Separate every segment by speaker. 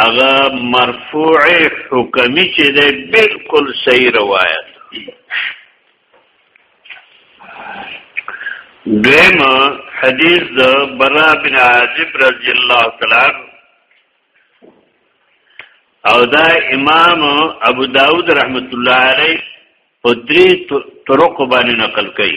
Speaker 1: هغه مرفوع حکمی چې ده بالکل صحیح روایت دویم حدیث د برا بن عازب رضی الله تعالی او دا امام ابو داود رحمت الله علیه په درې طرق باندې نقل کړي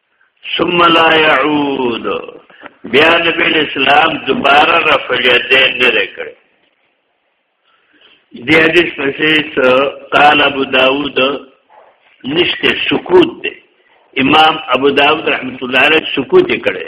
Speaker 1: ثم لا يعود بیا نبی اسلام دوباره رفع الیدین نه کړی دی حدیث پسې قال ابو داود نشته سکوت دی امام ابو داود رحمت الله علیه سکوت کړي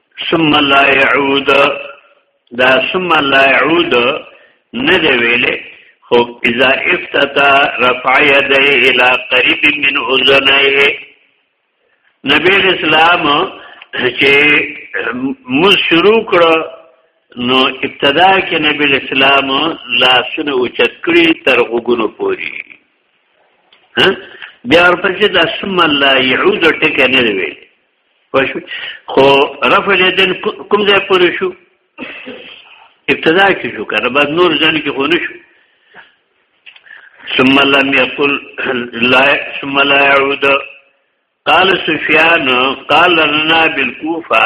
Speaker 1: ثم لا يعود دا ثم لا يعود نه دی ویلې خو اذا افتتا رفع يديه الى قريب من اذنيه نبی اسلام چې مز شروع کړو نو ابتدا کې نبی اسلام لاسونه اوچت کړی تر غوګونو پوري ها بیا ورپسې د ثم لا يعود ټکه نه ویلې وشو خو رفع الیدین کوم ځای پورې شو ابتدا کې شو کنه بعد نور ځان کې خو نه شو ثم لم يقل لا ثم لا يعود قال سفيان قال لنا بالكوفه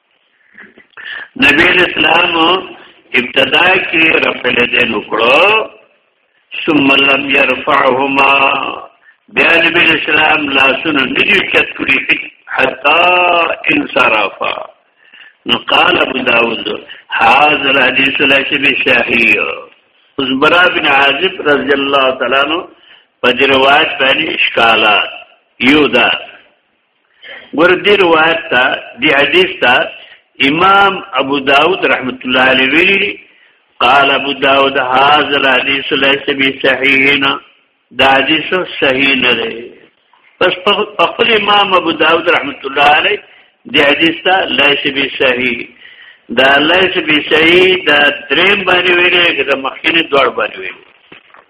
Speaker 1: نبی اسلام ابتدا کې رفع الیدین وکړو ثم لم يرفعهما بیا نبی اسلام لاسونه ندی چت کړی حتا انصرفا نو قال ابو داود هاذ الحديث ليس بشهير زبرا بن عازب رضی الله تعالی عنہ په روایت باندې اشکالات یو ده ګور دې روایت ته دې حدیث ته امام ابو داود رحمت الله علیه ویلي قال ابو داود هاذ الحديث ليس بصحيحنا دا حدیث صحیح نه دی پس په خپل امام ابو داود رحمت الله علیه دې حدیث ته ليس بصحيح دا ليس بصحيح دا دریم باندې ویلي دا مخکینه دوړ باندې ویلي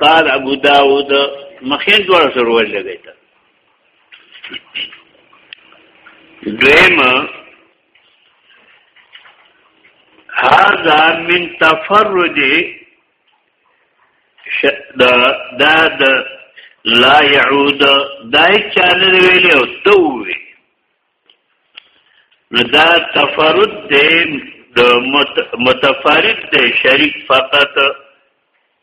Speaker 1: قال ابو داود مخین دوار سرور لگئی تا دویم هذا من تفرد دا دا دا لا يعود دا چانه ویلی او دوی نو دا تفرد دی متفرد دی شریک فقط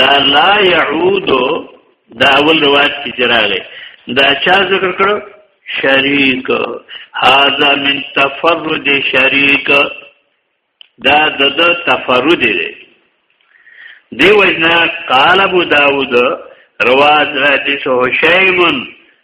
Speaker 1: دا لا يعود دا اول روایت کې جراله دا چا ذکر کړو شریک هاذا من تفرد شریک دا د تفرد دی دی وجنا قال ابو داود رواد حدیث هشیم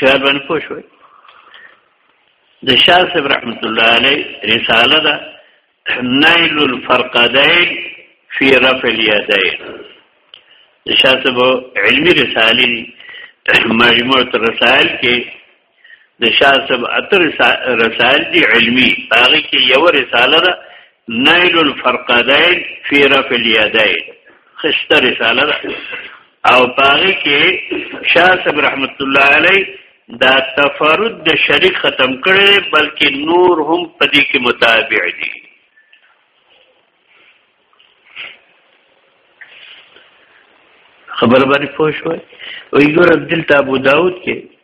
Speaker 1: شاید باندې پوه شوي د شاه صاحب رحمت الله علیه رساله ده نایل الفرقدین فی رفع الیدین د شاه صاحب علمی رساله مجموعه رسائل کې د شاه صاحب اتر رسائل دی علمی هغه کې یو رساله ده نائل الفرقدین فی رفع الیدین خسته رساله ده او پاره کې شاه صاحب رحمت الله علی دا تفرد د شریک ختم کړي بلکې نور هم پدې کې متابع دي خبر باندې پوه شوي ویګور عبد التابو داود کې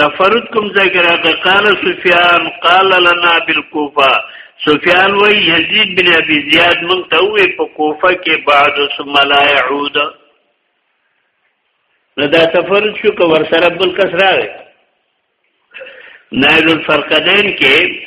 Speaker 1: تفرد کوم ځای کې راغی قال سفیان قال لنا بالکوفه سفیان و یزید بن ابي زیاد مونږ ته وې په کوفه کې بعد ثم لا يعود نو دا تفرد شو که ور سره بل کس راغی نایل الفرقدین کې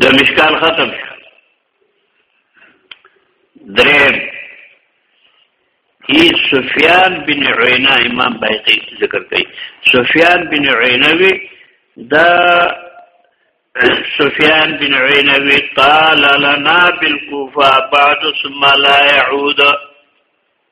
Speaker 1: د مشکال ختم دریم ای سفیان بن عینه امام بایقی ذکر کوي سفیان بن عینه وی دا سفیان بن عینه وی قال لنا بالکوفه بعد ثم لا يعود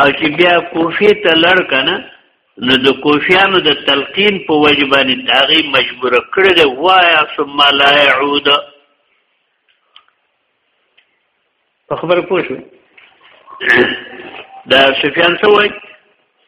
Speaker 1: او چې بیا کوفی ته لړ کنه نو د کوفیانو د تلقین په وجه باندې داغي مجبور کړی دی وایا ثم لا يعود په خبره پوه شو دا سفیان څه وایي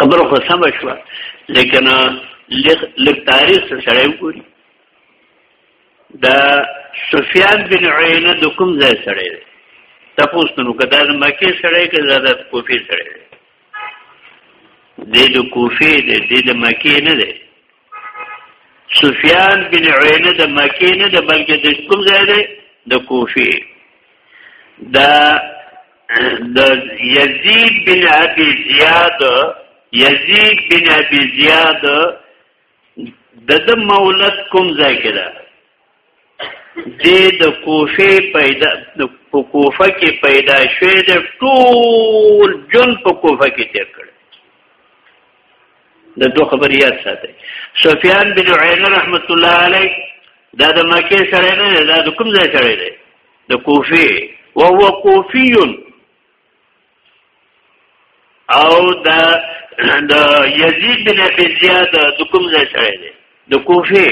Speaker 1: خبره خو سم شو لیکن لږ تاریخ سره وګوري دا سفیان بن عینه د کوم ځای سره دی تاسو نو کدا د مکه سره کې زیاده کوفی سره دی د کوفی دی د مکه نه دی سفیان بن عینه د مکی نه د بلکې د کوم ځای دی د کوفی دا د یزید بن ابي زیاد یزید بن ابي زیاد د د مولد کوم ځای کې ده د د کوفه پیدا په کوفه کې پیدا شوی د ټول جون په کوفه کې تیر کړ د دوه خبرې یاد ساتي سفیان بن عین رحمت الله علیه دا د مکه سره نه دا د کوم ځای سره دی د کوفه او هو کوفیون او دا د یزید بن ابي زیاد د کوم ځای سره دی د کوفه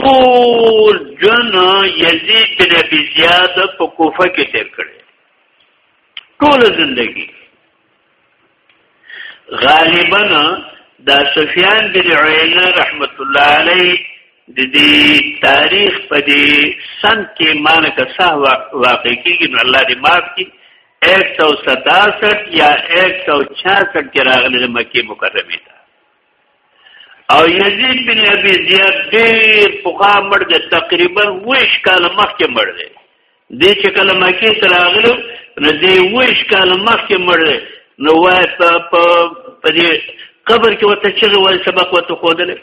Speaker 1: ټول جن یزید بن ابي زیاد په کوفه کې تیر کړی ټول ژوندۍ غالبا دا سفیان بن عینه رحمت الله علیه د دې تاریخ په دې سن کې مان کا صح واقع کیږي نو الله دې معاف کړي 167 یا 166 کې راغلي د مکه مکرمه ته او یزید بن ابي زیاد ډېر پخا مړ دی تقریبا 20 کال مخکې مړ دی دې چې کله مکه ته راغلو نو دې وښ کال مخکې مړ نو وای په په دې قبر کې وته چې وای سبق وته خودل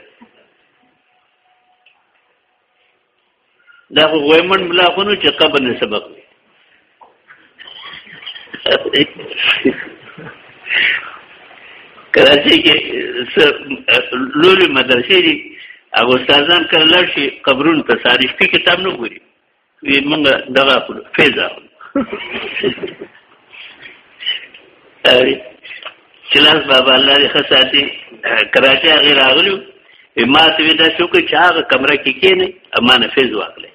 Speaker 1: دا خو غویمن ملا خو نو چې قبر نه سبق وي کراچي کې لولي مدرسې دي هغه استادان کله شي قبرونو ته تاریخي کتاب نه ګوري وی موږ دغه فیض اخلو چلاس بابا الله دې خساتي کراچي هغه راغلو ما ته وی دا شو کې چاغه کمره کې کېنه امانه فیض واخلې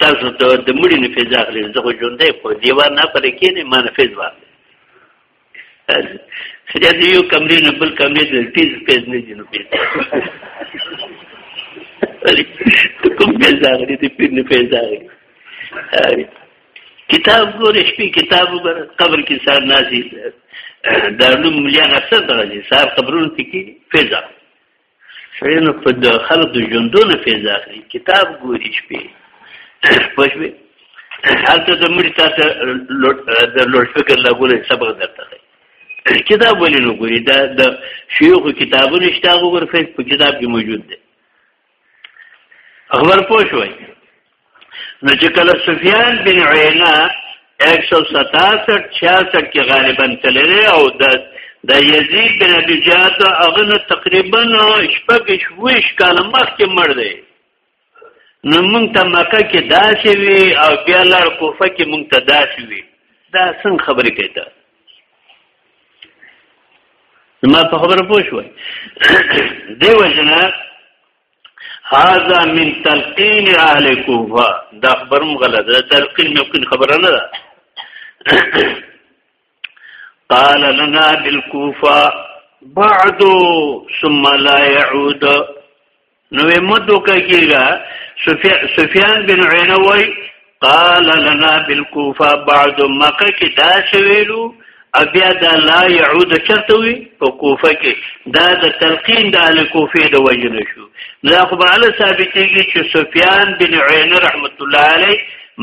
Speaker 1: تاسو ته د مړي نه فیض اخلي زه خو ژوندې په دیوار نه پرې کېنه ما نه فیض واخلې یا دی یو کمرې نه بل کمرې ته تیز پیز نه دي نو پیز کوم پیز راغلی دی پیر نه پیز راغلی کتاب ګورې شپې کتاب وګوره قبر کې سار نازي دا نو مليان اکثر درځي سار قبرونو کې پیزا شوی نو په د خلق د ژوندونه فیض اخلي کتاب ګوري شپې پښوی هلته د مړي تاسو د لوړ فکر لګولې سبق درته دی کتاب ولې نو ګوري دا د شیوخ کتابونه شته وګور په کتاب کې موجود دی خبر پوه شوي نو چې کله سفیان بن عینه 167 66 کې غالبا تللی او د د یزید بن ابي جاد هغه نو تقریبا شپږ شويش کال مخکې مړ دی نو مونږ ته مکه کې داسې وي او بیا لار کوفه کې مونږ ته داسې وي دا څنګه خبرې کوي ته ما په خبره پوه شوي دی وجنه هاذا من تلقین اهل کوفه دا خبرم غلط ده تلقین ممکن خبره نه ده قال لنا بالكوفه بعد ثم لا يعود نو مدو کېږي سفیان بن عینوی قال لنا بالكوفه بعد مکه کې دا شویلو بیا دا لا يعود چرته وي په کوفه کې دا د تلقین د ال کوفه د وجن شو دا خو به ال ثابتېږي چې سفیان بن عین رحمت الله علیه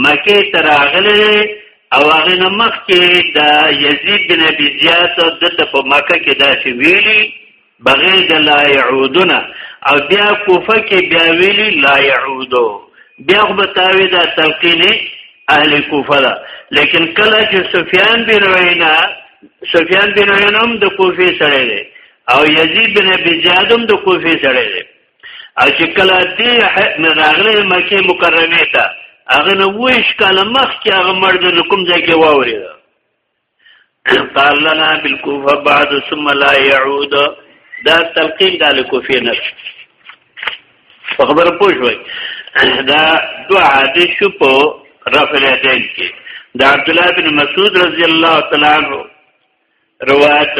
Speaker 1: مکه تراغله او هغه نمخ کې دا یزید بن ابي زیاد د په مکه کې دا شویلی بغیر د لا يعودون او بیا کوفه کې بیا ویلی لا يعودو بیا خو بتاوی دا تلقینی اهل کوفه ده لیکن کله چې سفیان بن عینا سفیان بن عینا هم د کوفه سره دی او یزید بن ابي زیاد هم د کوفه سره دی او چې کله دې راغله مکه مکرمه ته هغه نو ویش کاله مخ کې هغه مرد کوم ځای کې واورید قال لنا بالكوفه بعد ثم لا يعود دا تلقین د الکوفی نه په خبره پوه شوي دا دوا عادي شو په رفع الیدین کې د عبد الله بن مسعود رضی الله تعالی عنہ روایت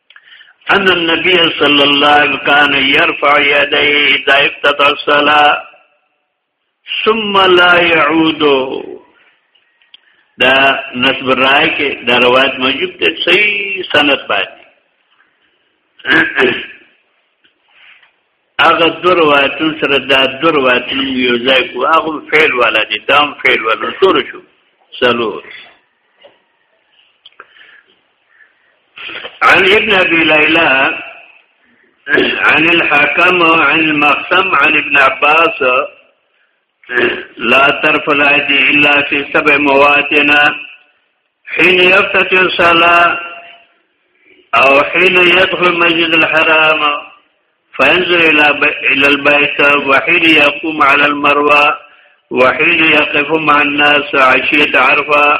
Speaker 1: ان النبي صلى الله عليه وسلم كان يرفع يديه اذا افتتح الصلاه ثم لا يعود دا نسب رائے کې دا روایت موجود دی صحیح سند باندې هغه دو روایتون سره دا دو روایتون یو ځای کو هغه فعل والا دي دام فعل والا سور شو سلور عن ابن ابي ليلى عن الحكم عن المقسم عن ابن عباس لا طرف الایدی الا فی سبع مواتنا حين يفتتح الصلاة او حين يدخل مسجد الحرام فينزل الى البيت وحين يقوم على المروى وحين يقف مع الناس عشية عرفة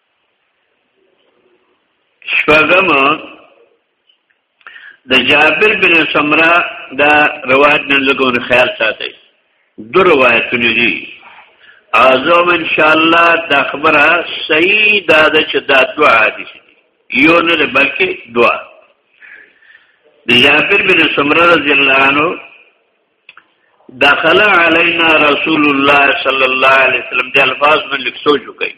Speaker 1: شپږم د جابر بن سمرا دا روایت نن لګون خیال ساتي دو روایتونه دي اعظم ان شاء الله دا خبره صحیح ده چې دا دوه حدیث دي یو نه بلکې دوه د جابر بن سمرا رضی الله عنه دخل علينا رسول الله صلى الله عليه وسلم دي الفاظ من لک سوچو کوي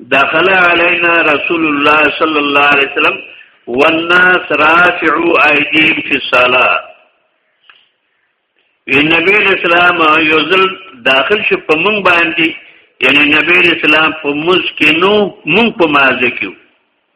Speaker 1: دخل علينا رسول الله صلى الله عليه وسلم والناس رافعوا ايديهم في الصلاه نبی اسلام یو ځل داخل شو په مونږ باندې یعنی نبی اسلام په موږ کې نو مونږ په مازه کې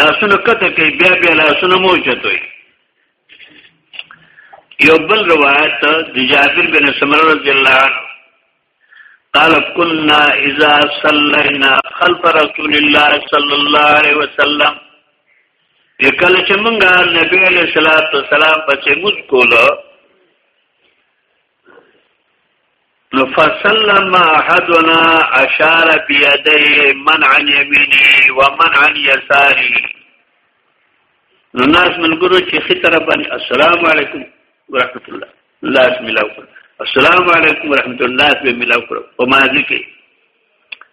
Speaker 1: لاسونه کته کوي بیا بیا لاسونه موچتوي یو بل روایت د جابر بن سمره رضی الله عنه قال كنا اذا صلينا خلف رسول الله صلى الله عليه وسلم یکل چې مونږه نبی علیہ الصلوۃ والسلام پسې موږ کوله فسلم احدنا اشار بيديه من عن يمينه ومن عن يساره نو ناس منګرو چې خطر باندې السلام علیکم ورحمت الله لاس ملاو کړ السلام علیکم ورحمت الله به ملاو کړ او ماضی کې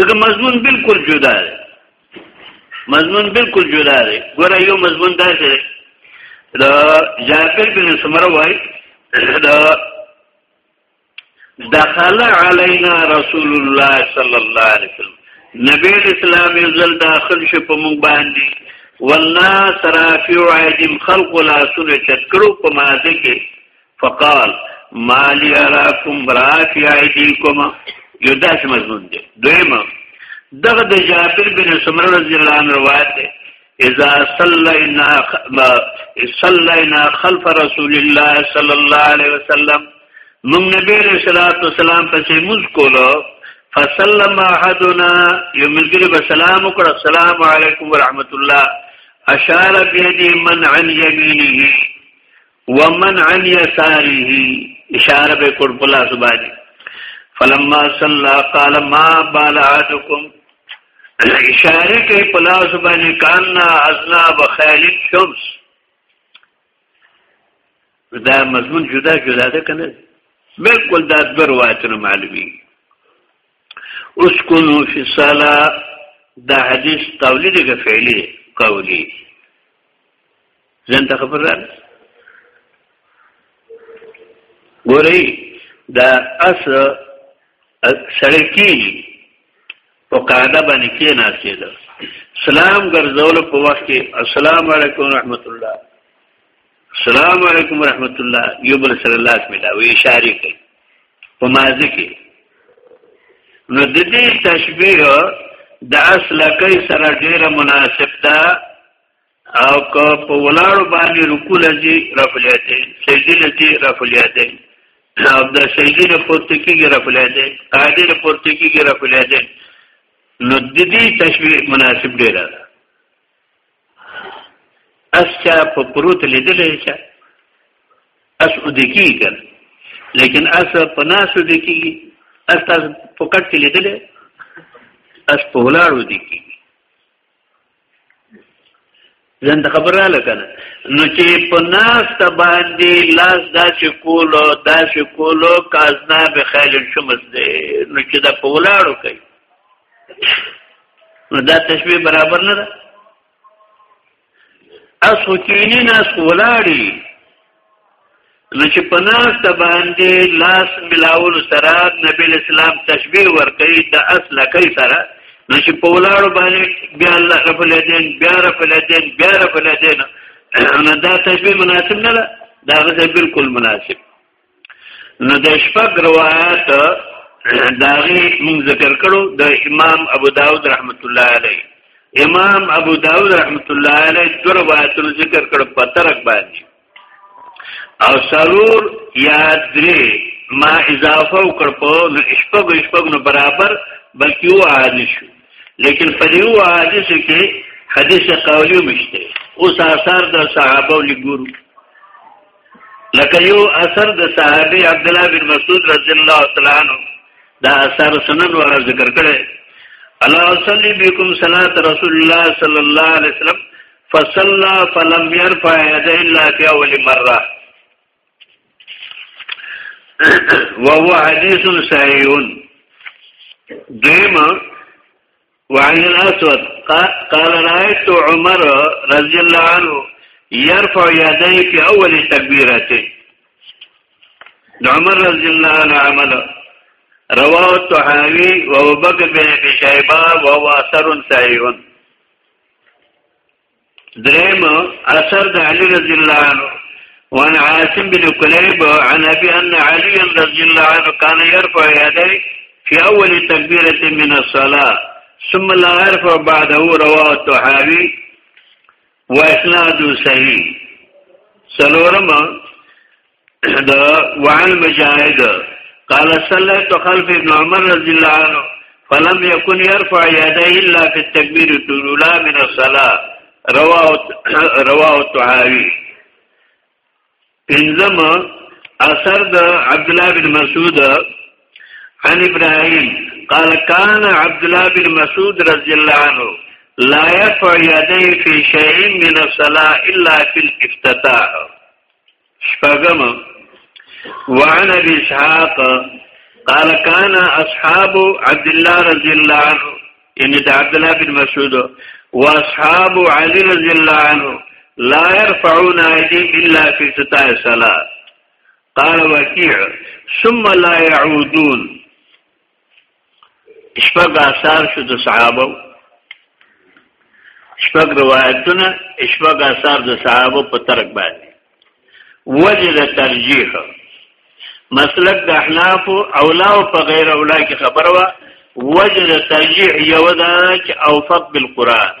Speaker 1: ځکه مضمون بالکل جدا دی مضمون بالکل جدا دی ګوره یو مضمون دا دی دا جابر بن سمره وای دا دخل علينا رسول الله صلى الله عليه وسلم نبی اسلام یو ځل داخل شو په مونږ باندې والناس رافع عیدم خلق لا سره چتکرو په مازه کې فقال ما لي اراكم برات يعيديكم یو داس مضمون دی دویمه دغه د جابر بن سمره رضی الله عنه روایت دی اذا صلينا صلينا خلف رسول الله صلى الله عليه وسلم من نبی رسول الله والسلام پسې موږ کولو فسلم احدنا یمزګر بسلام وکړ السلام علیکم ورحمت الله اشار بيدي من عن يمينه ومن عن يساره اشاره به کړ په لاس باندې فلما صلى قال ما بال عادكم اشاره کوي په لاس باندې کان ازنا بخيل الشمس دا مضمون جدا جدا ده کنه بالکل دا د روایتونو معلومي اسكنوا في الصلاه دا حدیث قولی دی که فعلی قولی ځان ته خبر راغله ګوري دا اس سړکی په قاعده باندې کې ناشې ده سلام ګرځول په وخت کې السلام علیکم رحمت الله السلام علیکم رحمت الله یو بل سره لاس ملاوي اشاره کوي په مازه کې نو د دې تشبیه د اصل کې سره ډیره مناسب ده او که په ولاړو باندې رکوع لږي رفع الیدین سجدي لږي رفع الیدین او د سجدي نه پورته کیږي رفع الیدین قاعده نه پورته کیږي رفع الیدین نو د دې تشبیه مناسب دی را اسچا په پروت لیدلې چې اس ودکی کړ لیکن اس په ناس ودکی اس تاسو په کټ کې لیدلې اس په ولاړو دي کې ځان ته خبر را لکنه نو چې په ناس ته باندې لاس داسې کولو داسې کولو کازنا به خیل شمس دی نو چې دا په ولاړو کوي نو دا تشبیه برابر نه ده اسو کینی ناس ولاړی نو چې په ناس ته باندې لاس ملاول سره نبی اسلام تشبیه ورکړي د اصل کوي سره نو چې په ولاړو باندې بیا الله رب العالمین بیا رب العالمین بیا رب العالمین نو دا تشبیه مناسب نه ده دا غزه بالکل مناسب نو د شپږ روایت داغي موږ ذکر کړو د امام ابو داود رحمت الله علیه امام ابو داود رحمت الله علیه دو روایتونو ذکر کړ په ترک باندې او سرور یا درې ما اضافه وکړ په شپږ شپږ نو برابر بلکې یو عادي شو لیکن په یو عادي کې حدیث قولی مشته اوس آثار د صحابه لګورو لکه یو اثر د صحابي عبد الله بن مسعود رضی الله تعالی عنہ دا اثر سنن ورا ذکر کړي الا اصلي بكم صلاه رسول الله صلی الله علیه وسلم فصلى فلم يرفع يديه الا في اول مره وهو حديث صحيح دیم وعن الاسود قال رأيت عمر رضي الله عنه يرفع يديه في اول تكبيرته عمر رضي الله عنه عمله رواه الطحاوي وهو بكر بن ابي شيبه وهو اثر صحيح دریم اثر د علي رضی الله عنه وعن عاصم بن كليب عن أبي أن علي رضي الله عنه كان يرفع يديه في أول تكبيرة من الصلاة ثم لا يرفع بعده رواه الطحاوي وإسناد صحيح سلورما وعن مجاهد قال صليت خلف ابن عمر رضي الله عنه فلم يكن يرفع يديه إلا في التكبير الأولى من الصلاة رواه رواه الطحاوي پنځم اثر د عبد الله بن مسعود عن ابراهيم قال كان عبد الله بن مسعود رضي الله عنه لا يرفع يديه في شيء من الصلاه الا في الافتتاح شپږم وعن ابي اسحاق قال كان اصحاب عبد الله رضي الله عنه ان يعني عبد الله بن مسعود واصحاب علي رضي الله عنه لا يرفعون ايديهم الا في ابتداء الصلاه قال وكيع ثم لا يعودون شپږ آثار شو د صحابه شپږ روایتونه شپږ آثار د صحابه په ترک باندې وجه د ترجیح مسلک د احناف اولا او په غیر اولا کې خبره وا وجه د ترجیح یو دا چې اوفق بالقران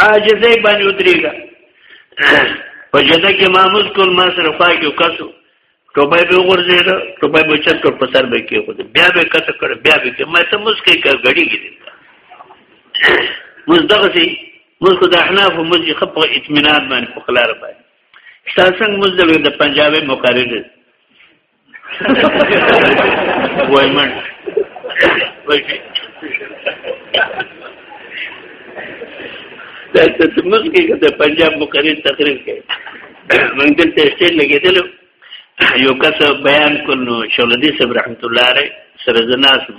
Speaker 1: عاجزې باندې ودرېګا په جده کې ماموز کول ما سره خوا کې کسو ټوبای به ورزید ټوبای به چت په سر به کې خو بیا به کته کړ بیا به کې ما ته مسکې کا غړي کې موږ دغه سي موږ خو د احناف او موږ خپ اطمینان باندې په خلار باندې شتاسنګ موږ د پنجابي مقرر وای من وای دا څه موږ کې د پنجاب مقرر تقریر کوي موږ دلته سټیل لګیدل یو کس بیان کول نو شولدی صاحب رحمت الله علیه سره زناسم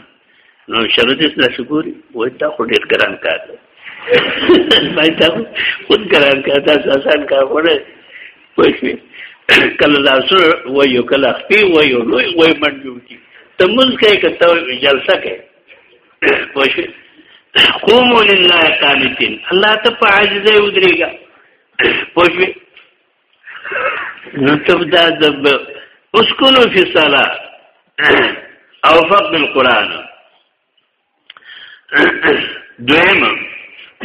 Speaker 1: نو شرط اسلا شکوري وای تا خو ډیر ګران کار دی ما تا خود ګران کار دا آسان کار وړه پښې کله لاسونه وایو کله خپې وایو نو وای منډو کی ته مونږ کې کته جلسه کې پښې قوموا لله قانتين الله ته په عاجزه ودرېګا پښې نو تب دا دب اسکنو فی صلاة او فقد القرآن دویم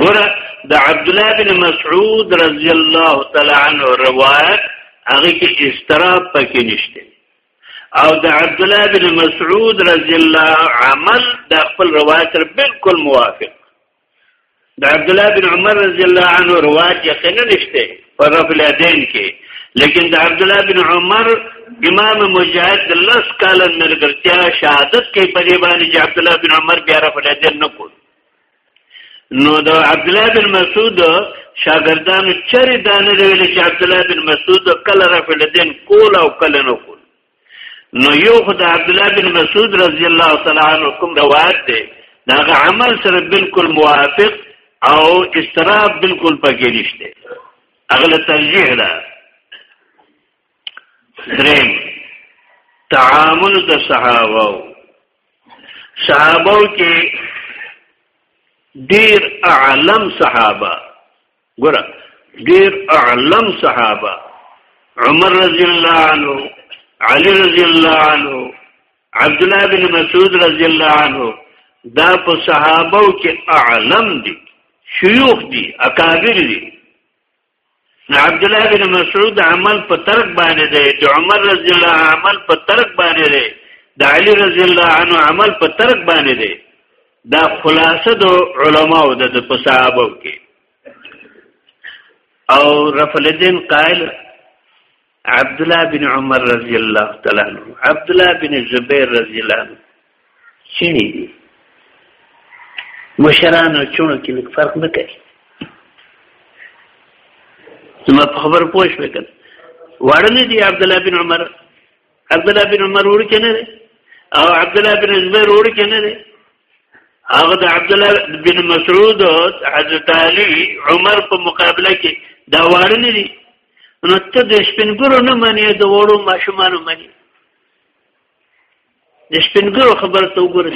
Speaker 1: ګوره د عبد الله بن مسعود رضی الله تعالی عنہ روایت هغه کې استراب پکې نشته او د عبد الله بن مسعود رضی الله عمل د خپل روایت سره بالکل موافق د عبد الله بن عمر رضی الله عنه روایت یقینا نشته پر رفع الیدین کې لیکن د عبد الله بن عمر امام مجاهد لس کال مرګرتیا شهادت کې په دی باندې چې عبد الله بن عمر بیا رفع الیدین نه کول نو د عبد الله بن مسعود شاګردانو چری دانه ویل چې عبد الله بن مسعود کله رفع الیدین کول او کله نه کول نو یو خدای عبد الله بن مسعود رضی الله تعالی عنہ کوم روایت دی دا عمل سره بالکل موافق او استراب بالکل پکې نشته اغله ترجیح ده دریم تعامل د صحابه صحابه کې ډیر اعلم صحابه ګوره ډیر اعلم صحابه عمر رضی الله عنه علی رضی الله عنه عبد الله بن مسعود رضی الله عنه دا په صحابه کې اعلم دي شيوخ دي اکابر دي نو عبد الله بن مسعود عمل په ترک باندې دی د عمر رضی الله عمل په ترک باندې دی د علی رضی الله عنه عمل په ترک باندې دی دا خلاصه د علماو د په صحابه کې او رفل الدين قائل عبد الله بن عمر رضی الله تعالی عنہ عبد الله بن زبیر رضی الله عنہ چینی دي مشرانو چونو کې لږ فرق نه کوي زما په خبر پوه شو کړه وړل دي عبد الله بن عمر عبد الله بن عمر ور کې نه دی او عبد الله بن زبیر ور کې نه دی هغه د عبد الله بن مسعود حضرت علی عمر په مقابله کې دا وارنې دي نو ته د شپنګورو نه مانی د وړو ماشومانو مانی د شپنګورو خبر ته وګورئ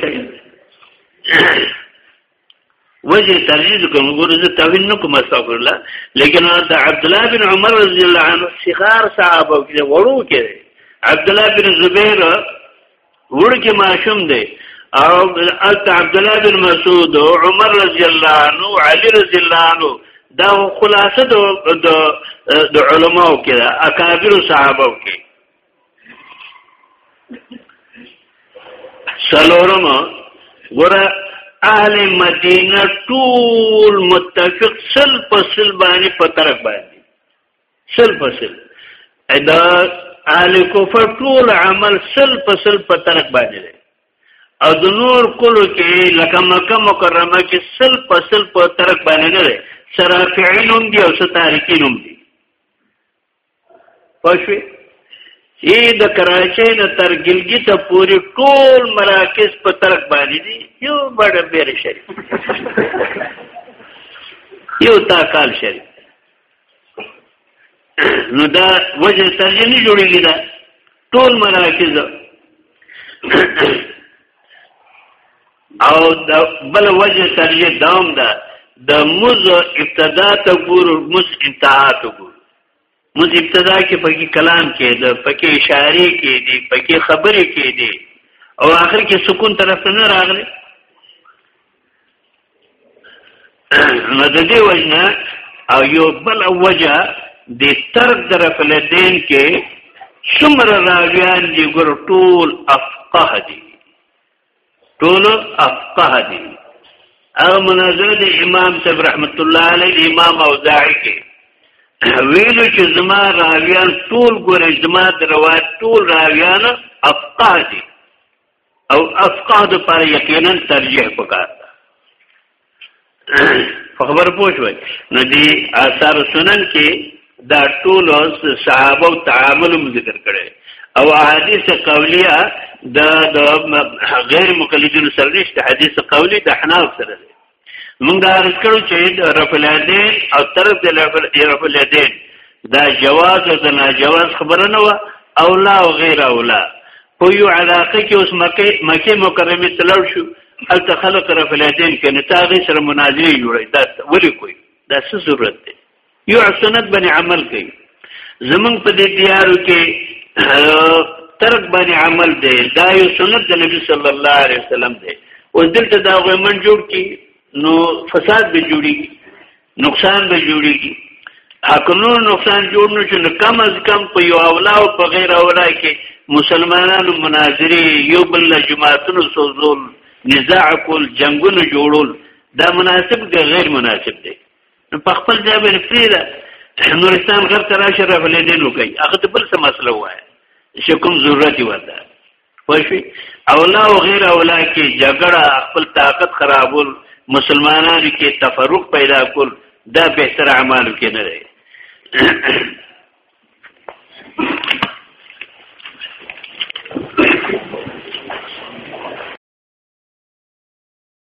Speaker 1: وجه ترجیح کوم ګور زه توین نه کوم استغفر الله لیکن دا عبد الله بن عمر رضی الله عنه صغار صحابه کې وړو کې عبد الله بن زبیر وړو کې ماشوم دی او الت عبد الله بن مسعود او عمر رضی الله عنه علی رضی الله عنه دا خلاصه د علماو کې اکابر صحابه کې سلورم ګوره اهل مدینه ټول متفق سل په سل باندې په طرف باندې سل په سل ادا اهل کفر ټول عمل سل په سل په طرف باندې دی او د نور کلو کې لکه مکه مکرمه کې سل په سل په طرف باندې نه دی سرافعین هم دي او ستارکین هم دي پښوی ای د کراچۍ نه تر ګلګي ته پوری ټول مراکز په ترک باندې دي یو بڑ بیر شریف یو تا کال شریف نو دا وجه ترجمه جوړیږي دا ټول مراکز او د بل وجه ترجمه دام دا د مز ابتدا ته ګور مز انتها ته ګور موږ ابتدا کې پکې کلام کې د پکې اشاره کې دي پکې خبرې کې دي او آخر کې سکون طرف ته نه راغلي نو د دې وجنه او یو بل وجه د ترک طرف له دین کې څومره راویان دي ګور ټول افقه دي ټول افقه دي او مناظره د امام صاحب رحمت الله علیه امام او داعی کې ویلو چې زما راویان ټول ګورې زما د روایت ټول راویان افقه دي او افقه د پر یقینا ترجیح پکار په خبر پوه شوي نو دی آثار سنن کې دا ټول صحابه او تعامل ذکر کړي او احادیث قولیه د غیر مقلدین سره نشته حدیث قولی د حناف سره دی موږ دا عرض کړو چې رفل یدین او طرف د رفل یدین دا جواز او د ناجواز خبره نه و اولا او غیر اولا په یو علاقه کې اوس مکه مکه مکرمه تلل شو هلته خلک را فلاتین کې نه تاغې سره مناظرې جوړي دا ولې کوي دا څه ضرورت دی یو سنت باندې عمل کوي زمونږ په دې دیارو کې ترک باندې عمل دی دا یو سنت د نبی صلی الله علیه وسلم دی او دلته دا غومن جوړ کی نو فساد به جوړي نقصان به جوړیږي اکنو نقصان جوړ نه شي کم از کم په یو اولا او په غیر اولا کې مسلمانانو مناظري یو بل جماعتونو سوزول نزاع کول جنگونه جوړول دا مناسب دی غیر مناسب دی نو په خپل ځای باندې فریدا نورستان غر تراشه راغلي دي نو کوي هغه بل څه مسله وایي چې کوم ضرورت ورته پښوی او لا او غیر اولا کې جګړه خپل طاقت خرابول مسلمانانو کې تفرق پیدا کول دا بهتر اعمالو کې نه دی